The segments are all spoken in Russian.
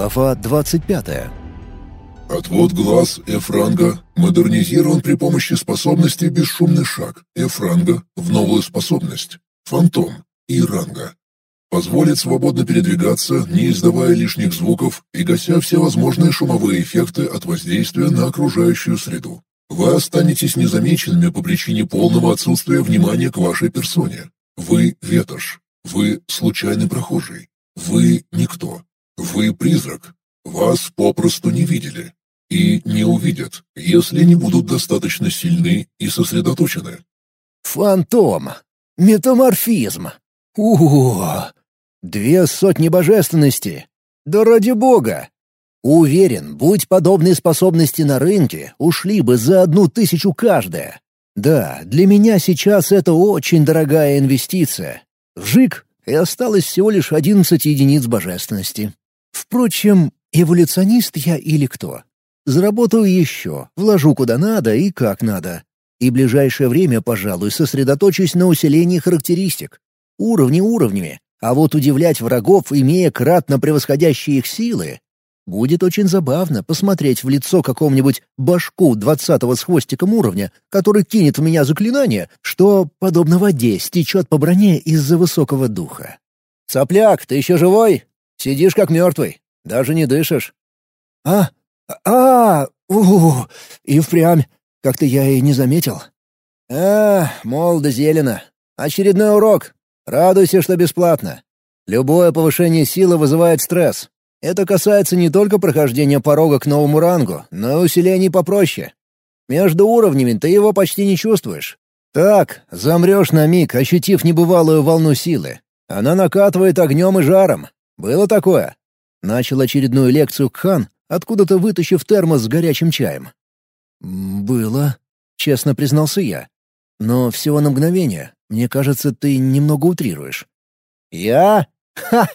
Глава 25. Отвод глаз F-ранга модернизирован при помощи способности «Бесшумный шаг» F-ранга в новую способность «Фантом» и ранга. Позволит свободно передвигаться, не издавая лишних звуков и гася все возможные шумовые эффекты от воздействия на окружающую среду. Вы останетесь незамеченными по причине полного отсутствия внимания к вашей персоне. Вы ветошь. Вы случайный прохожий. Вы никто. Вы призрак. Вас попросту не видели. И не увидят, если не будут достаточно сильны и сосредоточены. Фантом. Метаморфизм. Ух! Две сотни божественности. Да ради бога! Уверен, будь подобные способности на рынке, ушли бы за одну тысячу каждая. Да, для меня сейчас это очень дорогая инвестиция. Вжик, и осталось всего лишь 11 единиц божественности. Впрочем, эволюционист я или кто? Заработаю еще, вложу куда надо и как надо. И ближайшее время, пожалуй, сосредоточусь на усилении характеристик. Уровни уровнями, а вот удивлять врагов, имея кратно превосходящие их силы, Будет очень забавно посмотреть в лицо какому-нибудь башку двадцатого с хвостиком уровня, который кинет в меня заклинание, что, подобно воде, стечет по броне из-за высокого духа. «Сопляк, ты еще живой? Сидишь как мертвый. Даже не дышишь». «А? А? у, И впрямь. Как-то я и не заметил». «А, молодо зелено. Очередной урок. Радуйся, что бесплатно. Любое повышение силы вызывает стресс. Это касается не только прохождения порога к новому рангу, но и усилений попроще. Между уровнями ты его почти не чувствуешь. Так, замрешь на миг, ощутив небывалую волну силы. Она накатывает огнем и жаром. Было такое. Начал очередную лекцию Кхан, откуда-то вытащив термос с горячим чаем. «Было», — честно признался я. «Но всего на мгновение. Мне кажется, ты немного утрируешь». «Я? Ха!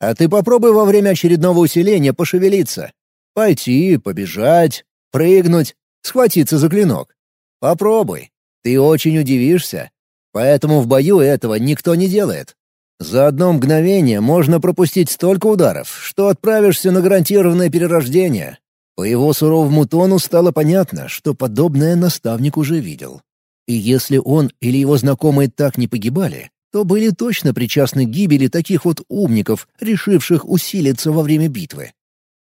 А ты попробуй во время очередного усиления пошевелиться. Пойти, побежать, прыгнуть, схватиться за клинок. Попробуй. Ты очень удивишься. Поэтому в бою этого никто не делает. За одно мгновение можно пропустить столько ударов, что отправишься на гарантированное перерождение. По его суровому тону стало понятно, что подобное наставник уже видел. И если он или его знакомые так не погибали, то были точно причастны к гибели таких вот умников, решивших усилиться во время битвы.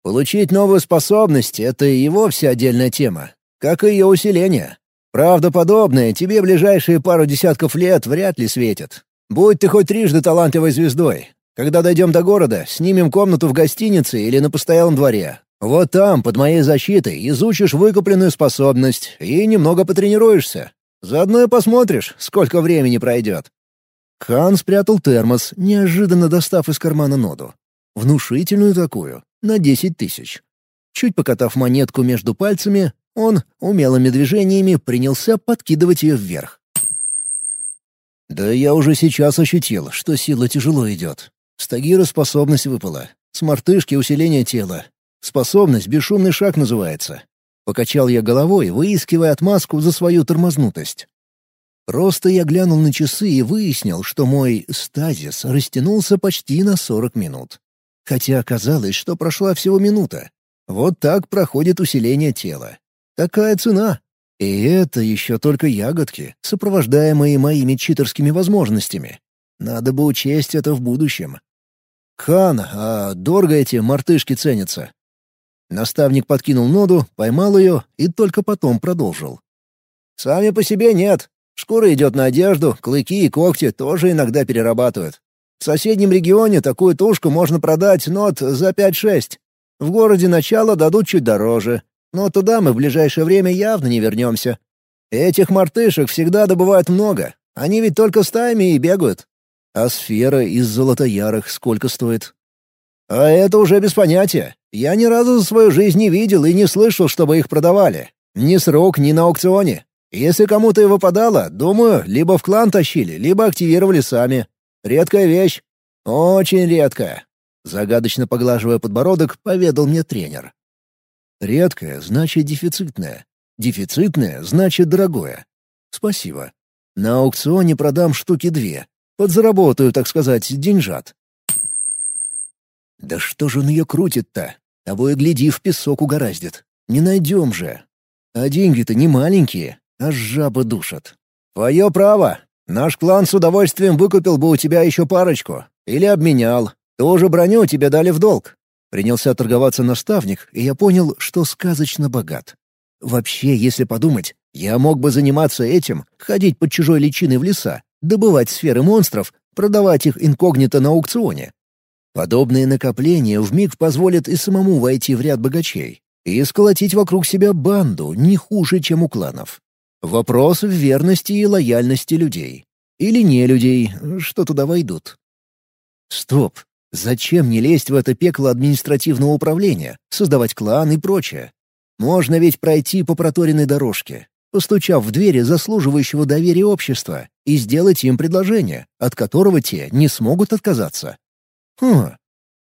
Получить новую способность — это и вовсе отдельная тема, как и ее усиление. Правда подобное тебе ближайшие пару десятков лет вряд ли светит. Будь ты хоть трижды талантливой звездой. Когда дойдем до города, снимем комнату в гостинице или на постоялом дворе. Вот там, под моей защитой, изучишь выкупленную способность и немного потренируешься. Заодно и посмотришь, сколько времени пройдет. Хан спрятал термос, неожиданно достав из кармана ноду. Внушительную такую, на десять тысяч. Чуть покатав монетку между пальцами, он умелыми движениями принялся подкидывать ее вверх. Да я уже сейчас ощутил, что сила тяжело идет. С Тагира способность выпала. С мартышки усиление тела. Способность бесшумный шаг называется. Покачал я головой, выискивая отмазку за свою тормознутость. Просто я глянул на часы и выяснил, что мой стазис растянулся почти на 40 минут. Хотя оказалось, что прошла всего минута. Вот так проходит усиление тела. Такая цена. И это еще только ягодки, сопровождаемые моими читерскими возможностями. Надо бы учесть это в будущем. «Хан, а дорого эти мартышки ценятся?» Наставник подкинул ноду, поймал ее и только потом продолжил. «Сами по себе нет. Шкура идет на одежду, клыки и когти тоже иногда перерабатывают. В соседнем регионе такую тушку можно продать нот за 5-6. В городе начало дадут чуть дороже, но туда мы в ближайшее время явно не вернемся. Этих мартышек всегда добывают много, они ведь только стаями и бегают. А сфера из золотоярых сколько стоит? А это уже без понятия. Я ни разу за свою жизнь не видел и не слышал, чтобы их продавали. Ни с рук, ни на аукционе. Если кому-то и выпадало, думаю, либо в клан тащили, либо активировали сами. Редкая вещь. Очень редкая. Загадочно поглаживая подбородок, поведал мне тренер. Редкое значит дефицитное. Дефицитное значит дорогое. Спасибо. На аукционе продам штуки две. Подзаработаю, так сказать, деньжат. Да что же он ее крутит-то? Того и гляди, в песок угораздит. Не найдем же. А деньги-то не маленькие, аж жаба душат. Твое право. Наш клан с удовольствием выкупил бы у тебя еще парочку. Или обменял. Тоже броню тебе дали в долг. Принялся торговаться наставник, и я понял, что сказочно богат. Вообще, если подумать, я мог бы заниматься этим, ходить под чужой личиной в леса, добывать сферы монстров, продавать их инкогнито на аукционе. Подобные накопления вмиг позволят и самому войти в ряд богачей и сколотить вокруг себя банду не хуже, чем у кланов. Вопрос в верности и лояльности людей. Или не людей, что туда войдут. Стоп, Зачем мне лезть в это пекло административного управления, создавать клан и прочее? Можно ведь пройти по проторенной дорожке, постучав в двери заслуживающего доверия общества и сделать им предложение, от которого те не смогут отказаться. Хм,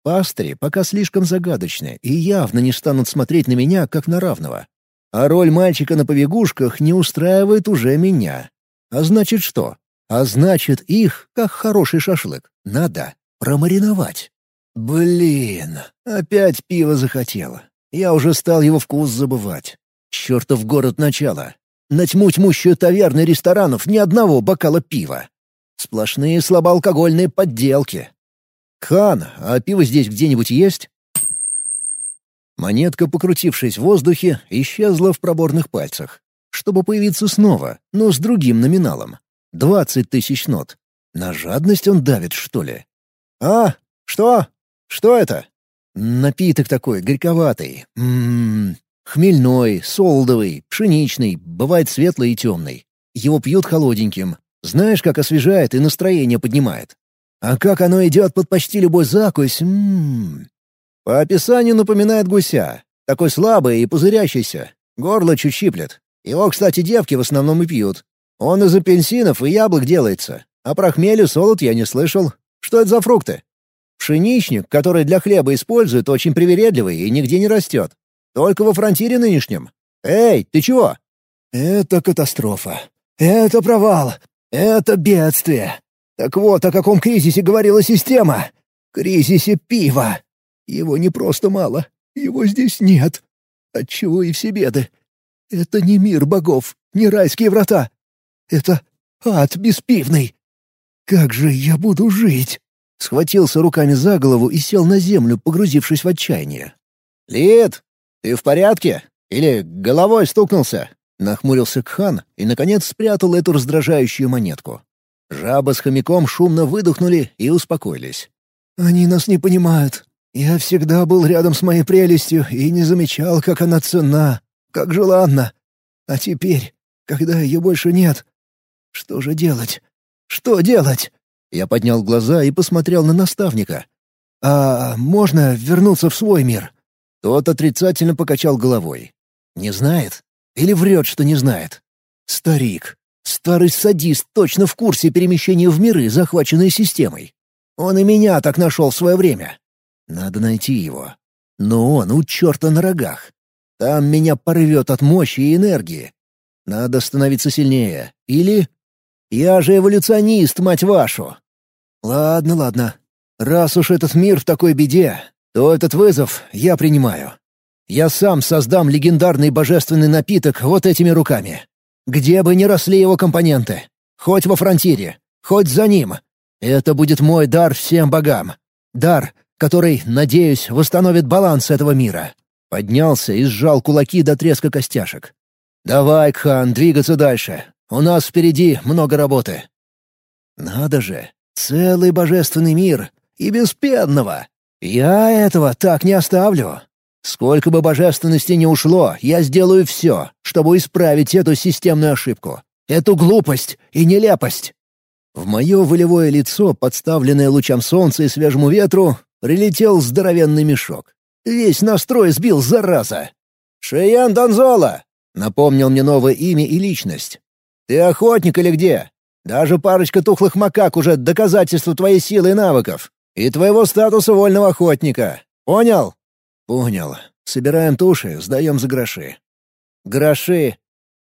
пастыри пока слишком загадочны и явно не станут смотреть на меня как на равного. А роль мальчика на побегушках не устраивает уже меня. А значит что? А значит их, как хороший шашлык, надо Промариновать. Блин, опять пиво захотела. Я уже стал его вкус забывать. Чертов город начала. На тьму тьмущую таверны ресторанов ни одного бокала пива. Сплошные слабоалкогольные подделки. «Хан, а пиво здесь где-нибудь есть?» Монетка, покрутившись в воздухе, исчезла в проборных пальцах, чтобы появиться снова, но с другим номиналом. Двадцать тысяч нот. На жадность он давит, что ли? «А? Что? Что это?» «Напиток такой, горьковатый. Ммм... Хмельной, солдовый, пшеничный, бывает светлый и темный. Его пьют холодненьким. Знаешь, как освежает и настроение поднимает. А как оно идет под почти любой закусь, ммм... По описанию напоминает гуся. Такой слабый и пузырящийся. Горло чуть щиплет. Его, кстати, девки в основном и пьют. Он из апельсинов и яблок делается. А про хмель и солод я не слышал. Что это за фрукты? Пшеничник, который для хлеба используют, очень привередливый и нигде не растет. Только во фронтире нынешнем. Эй, ты чего? Это катастрофа. Это провал. Это бедствие. Так вот, о каком кризисе говорила система. Кризисе пива. Его не просто мало. Его здесь нет. Отчего и все беды. Это не мир богов, не райские врата. Это ад беспивный. «Как же я буду жить?» Схватился руками за голову и сел на землю, погрузившись в отчаяние. «Лид, ты в порядке? Или головой стукнулся?» Нахмурился Кхан и, наконец, спрятал эту раздражающую монетку. Жаба с хомяком шумно выдохнули и успокоились. «Они нас не понимают. Я всегда был рядом с моей прелестью и не замечал, как она ценна, как желанна. А теперь, когда ее больше нет, что же делать? Что делать?» Я поднял глаза и посмотрел на наставника. «А можно вернуться в свой мир?» Тот отрицательно покачал головой. «Не знает? Или врет, что не знает?» «Старик. Старый садист точно в курсе перемещения в миры, захваченные системой. Он и меня так нашел в свое время. Надо найти его. Но он у черта на рогах. Там меня порвет от мощи и энергии. Надо становиться сильнее. Или я же эволюционист, мать вашу!» «Ладно, ладно. Раз уж этот мир в такой беде, то этот вызов я принимаю. Я сам создам легендарный божественный напиток вот этими руками. Где бы ни росли его компоненты. Хоть во фронтире, хоть за ним. Это будет мой дар всем богам. Дар, который, надеюсь, восстановит баланс этого мира». Поднялся и сжал кулаки до треска костяшек. «Давай, Кхан, двигаться дальше. У нас впереди много работы». «Надо же, целый божественный мир и без пенного. Я этого так не оставлю. Сколько бы божественности не ушло, я сделаю все, чтобы исправить эту системную ошибку, эту глупость и нелепость». В мое волевое лицо, подставленное лучам солнца и свежему ветру, прилетел здоровенный мешок. Весь настрой сбил, зараза. «Шиян Донзола!» — напомнил мне новое имя и личность. Ты охотник или где? Даже парочка тухлых макак уже доказательство твоей силы и навыков. И твоего статуса вольного охотника. Понял? Понял. Собираем туши, сдаем за гроши. Гроши.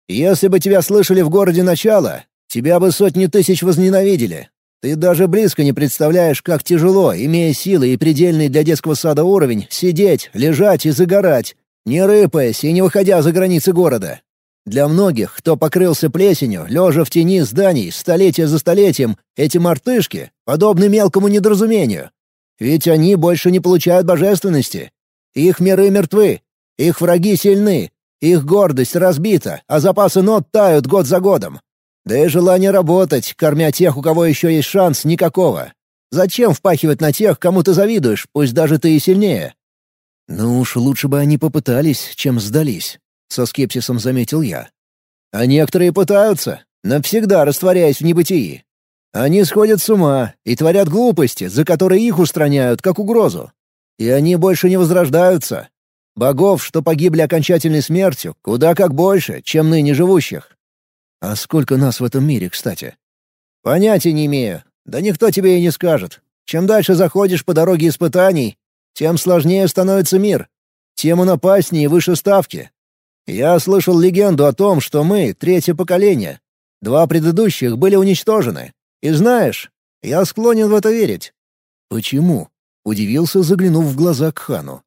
Если бы тебя слышали в городе начало, тебя бы сотни тысяч возненавидели. Ты даже близко не представляешь, как тяжело, имея силы и предельный для детского сада уровень, сидеть, лежать и загорать, не рыпаясь и не выходя за границы города. Для многих, кто покрылся плесенью, лежа в тени зданий столетия за столетием, эти мартышки подобны мелкому недоразумению. Ведь они больше не получают божественности. Их миры мертвы, их враги сильны, их гордость разбита, а запасы нот тают год за годом. Да и желание работать, кормя тех, у кого еще есть шанс, никакого. Зачем впахивать на тех, кому ты завидуешь, пусть даже ты и сильнее? Ну уж лучше бы они попытались, чем сдались. — со скепсисом заметил я. «А некоторые пытаются, навсегда растворяясь в небытии. Они сходят с ума и творят глупости, за которые их устраняют как угрозу. И они больше не возрождаются. Богов, что погибли окончательной смертью, куда как больше, чем ныне живущих. А сколько нас в этом мире, кстати? Понятия не имею. Да никто тебе и не скажет. Чем дальше заходишь по дороге испытаний, тем сложнее становится мир. Тем он опаснее и выше ставки. Я слышал легенду о том, что мы — третье поколение. Два предыдущих были уничтожены. И знаешь, я склонен в это верить». «Почему?» — удивился, заглянув в глаза к хану.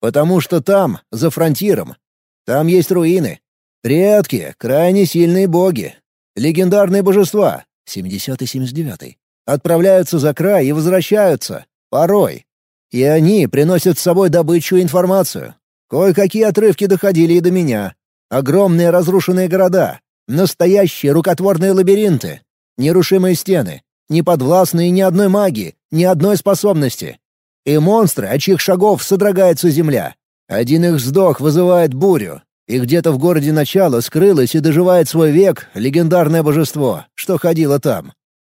«Потому что там, за фронтиром, там есть руины. Предки, крайне сильные боги, легендарные божества, 70-79, отправляются за край и возвращаются, порой. И они приносят с собой добычу и информацию. Кое-какие отрывки доходили и до меня. Огромные разрушенные города, настоящие рукотворные лабиринты, нерушимые стены, не подвластные ни одной магии, ни одной способности. И монстры, от чьих шагов содрогается земля. Один их вздох вызывает бурю, и где-то в городе начало скрылось и доживает свой век легендарное божество, что ходило там.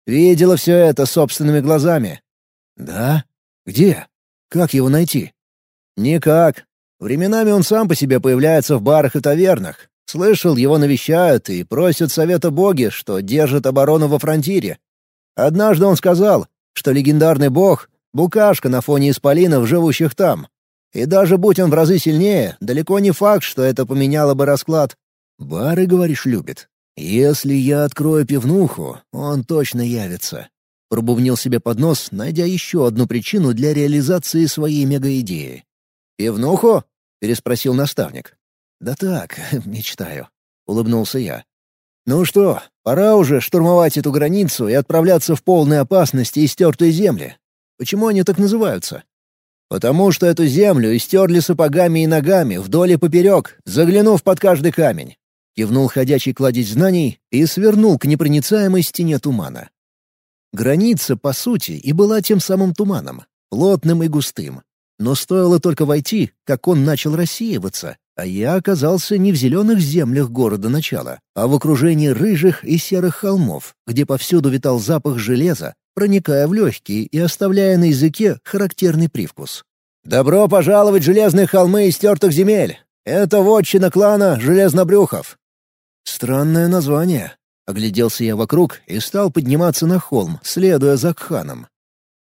Видела все это собственными глазами. Да? Где? Как его найти? Никак. Временами он сам по себе появляется в барах и тавернах. Слышал, его навещают и просят совета боги, что держит оборону во фронтире. Однажды он сказал, что легендарный бог — букашка на фоне исполинов, живущих там. И даже будь он в разы сильнее, далеко не факт, что это поменяло бы расклад. Бары, говоришь, любит. Если я открою пивнуху, он точно явится. Пробубнил себе под нос, найдя еще одну причину для реализации своей мегаидеи. «Пивнуху?» — переспросил наставник. «Да так, мечтаю», — улыбнулся я. «Ну что, пора уже штурмовать эту границу и отправляться в полной опасности истертые земли. Почему они так называются?» «Потому что эту землю истерли сапогами и ногами вдоль и поперек, заглянув под каждый камень». Кивнул ходячий кладезь знаний и свернул к непроницаемой стене тумана. Граница, по сути, и была тем самым туманом, плотным и густым, но стоило только войти, как он начал рассеиваться, а я оказался не в зеленых землях города начала, а в окружении рыжих и серых холмов, где повсюду витал запах железа, проникая в легкие и оставляя на языке характерный привкус. «Добро пожаловать в железные холмы истертых земель! Это вотчина клана Железнобрюхов!» Странное название. Огляделся я вокруг и стал подниматься на холм, следуя за Кханом.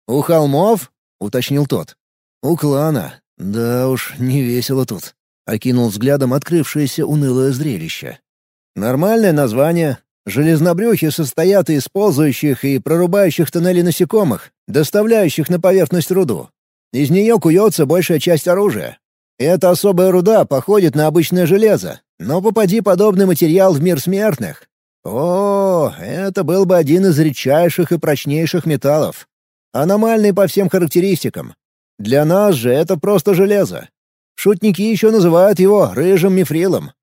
«У холмов?» — уточнил тот. «У клана. Да уж, не весело тут», — окинул взглядом открывшееся унылое зрелище. «Нормальное название. Железнобрюхи состоят из ползающих и прорубающих тоннели насекомых, доставляющих на поверхность руду. Из нее куется большая часть оружия. Эта особая руда походит на обычное железо, но попади подобный материал в мир смертных. О, это был бы один из редчайших и прочнейших металлов. Аномальный по всем характеристикам, для нас же это просто железо. Шутники еще называют его рыжим мифрилом.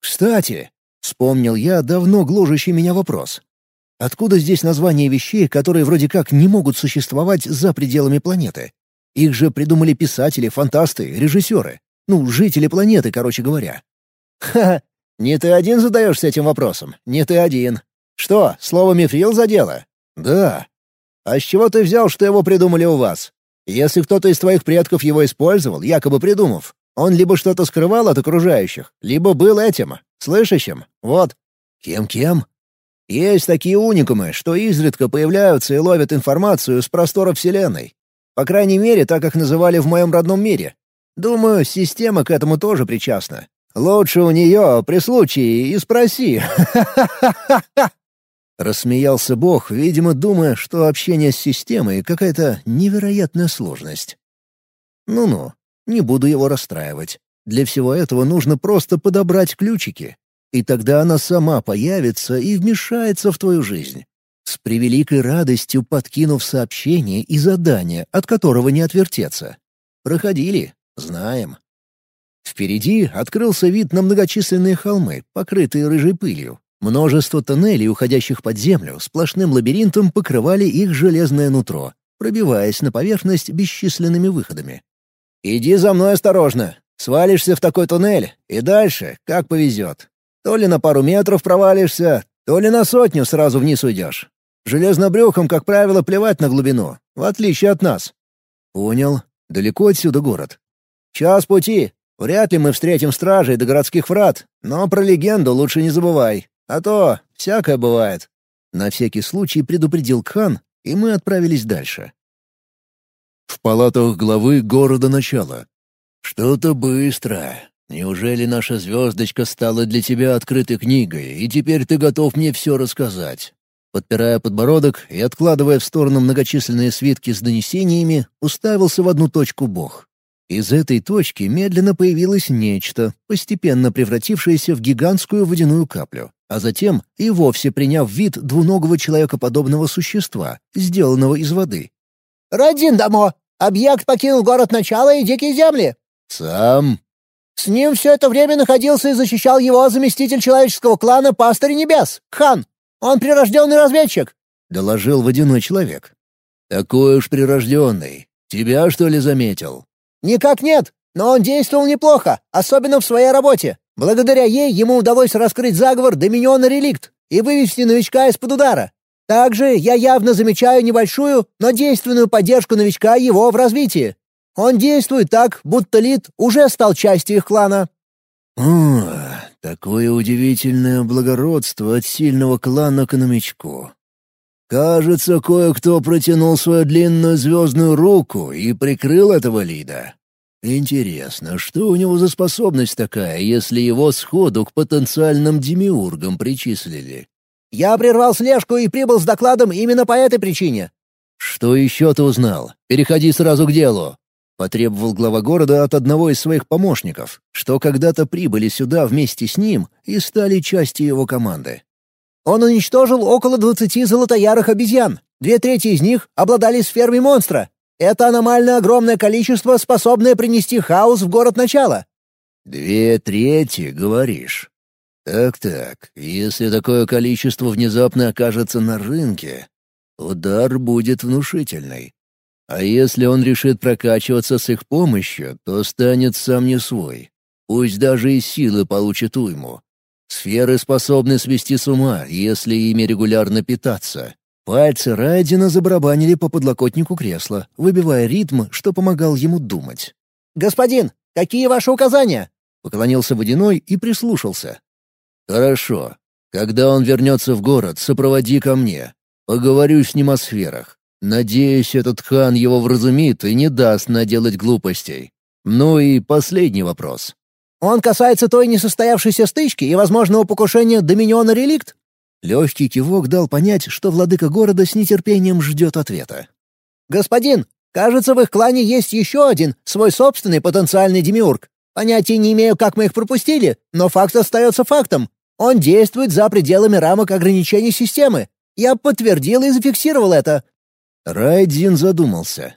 Кстати, вспомнил я давно гложущий меня вопрос. Откуда здесь названия вещей, которые вроде как не могут существовать за пределами планеты? Их же придумали писатели, фантасты, режиссеры. Ну, жители планеты, короче говоря. Ха, не ты один задаешься этим вопросом, не ты один. Что, слово «мифрил» задело? Да. А с чего ты взял, что его придумали у вас? Если кто-то из твоих предков его использовал, якобы придумав, он либо что-то скрывал от окружающих, либо был этим, слышащим. Вот. Кем-кем? Есть такие уникумы, что изредка появляются и ловят информацию с простора Вселенной. По крайней мере, так как называли в моем родном мире. Думаю, система к этому тоже причастна. Лучше у нее при случае и спроси. Рассмеялся Бог, видимо, думая, что общение с системой — какая-то невероятная сложность. Ну-ну, не буду его расстраивать. Для всего этого нужно просто подобрать ключики. И тогда она сама появится и вмешается в твою жизнь. С превеликой радостью подкинув сообщение и задание, от которого не отвертеться. Проходили, знаем. Впереди открылся вид на многочисленные холмы, покрытые рыжей пылью. Множество тоннелей, уходящих под землю, сплошным лабиринтом покрывали их железное нутро, пробиваясь на поверхность бесчисленными выходами. «Иди за мной осторожно. Свалишься в такой туннель, и дальше, как повезет. То ли на пару метров провалишься, то ли на сотню сразу вниз уйдешь. Железнобрюхом, как правило, плевать на глубину, в отличие от нас». «Понял. Далеко отсюда город?» «Час пути. Вряд ли мы встретим стражей до городских врат, но про легенду лучше не забывай. А то всякое бывает». На всякий случай предупредил Кхан, и мы отправились дальше. В палатах главы города начала. «Что-то быстро. Неужели наша звездочка стала для тебя открытой книгой, и теперь ты готов мне все рассказать?» Подпирая подбородок и откладывая в сторону многочисленные свитки с донесениями, уставился в одну точку Бог. Из этой точки медленно появилось нечто, постепенно превратившееся в гигантскую водяную каплю а затем и вовсе приняв вид двуногого человекоподобного существа, сделанного из воды. «Родин Дамо! Объект покинул город начала и дикие земли!» «Сам?» «С ним все это время находился и защищал его заместитель человеческого клана Пастырь Небес, Хан. Он прирожденный разведчик!» — доложил водяной человек. «Такой уж прирожденный. Тебя, что ли, заметил?» «Никак нет, но он действовал неплохо, особенно в своей работе. Благодаря ей ему удалось раскрыть заговор Доминиона Реликт и вывести новичка из-под удара. Также я явно замечаю небольшую, но действенную поддержку новичка его в развитии. Он действует так, будто Лид уже стал частью их клана». «О, такое удивительное благородство от сильного клана к новичку. Кажется, кое-кто протянул свою длинную звездную руку и прикрыл этого Лида. Интересно, что у него за способность такая, если его сходу к потенциальным демиургам причислили? Я прервал слежку и прибыл с докладом именно по этой причине. Что еще ты узнал? Переходи сразу к делу. Потребовал глава города от одного из своих помощников, что когда-то прибыли сюда вместе с ним и стали частью его команды. Он уничтожил около двадцати золотоярых обезьян. Две трети из них обладали сферой монстра, это аномально огромное количество, способное принести хаос в город начала». «Две трети, говоришь?» «Так-так, если такое количество внезапно окажется на рынке, удар будет внушительный. А если он решит прокачиваться с их помощью, то станет сам не свой. Пусть даже и силы получит уйму. Сферы способны свести с ума, если ими регулярно питаться. Пальцы Райдена забарабанили по подлокотнику кресла, выбивая ритм, что помогал ему думать. «Господин, какие ваши указания?» Поклонился Водяной и прислушался. «Хорошо. Когда он вернется в город, сопроводи ко мне. Поговорю с ним о сферах. Надеюсь, этот хан его вразумит и не даст наделать глупостей. Ну и последний вопрос. Он касается той несостоявшейся стычки и возможного покушения Доминиона Реликт? Легкий кивок дал понять, что владыка города с нетерпением ждет ответа. «Господин, кажется, в их клане есть еще один, свой собственный потенциальный демиург. Понятия не имею, как мы их пропустили, но факт остается фактом. Он действует за пределами рамок ограничений системы. Я подтвердил и зафиксировал это». Райдзин задумался.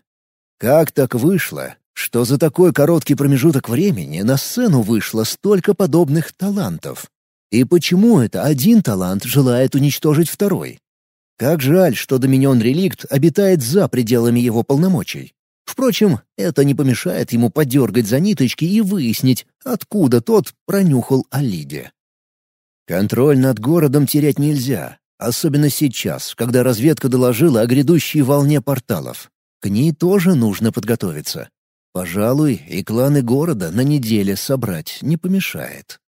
Как так вышло, что за такой короткий промежуток времени на сцену вышло столько подобных талантов? И почему это один талант желает уничтожить второй? Как жаль, что Доминион Реликт обитает за пределами его полномочий. Впрочем, это не помешает ему подергать за ниточки и выяснить, откуда тот пронюхал о Лиде. Контроль над городом терять нельзя, особенно сейчас, когда разведка доложила о грядущей волне порталов. К ней тоже нужно подготовиться. Пожалуй, и кланы города на неделе собрать не помешает.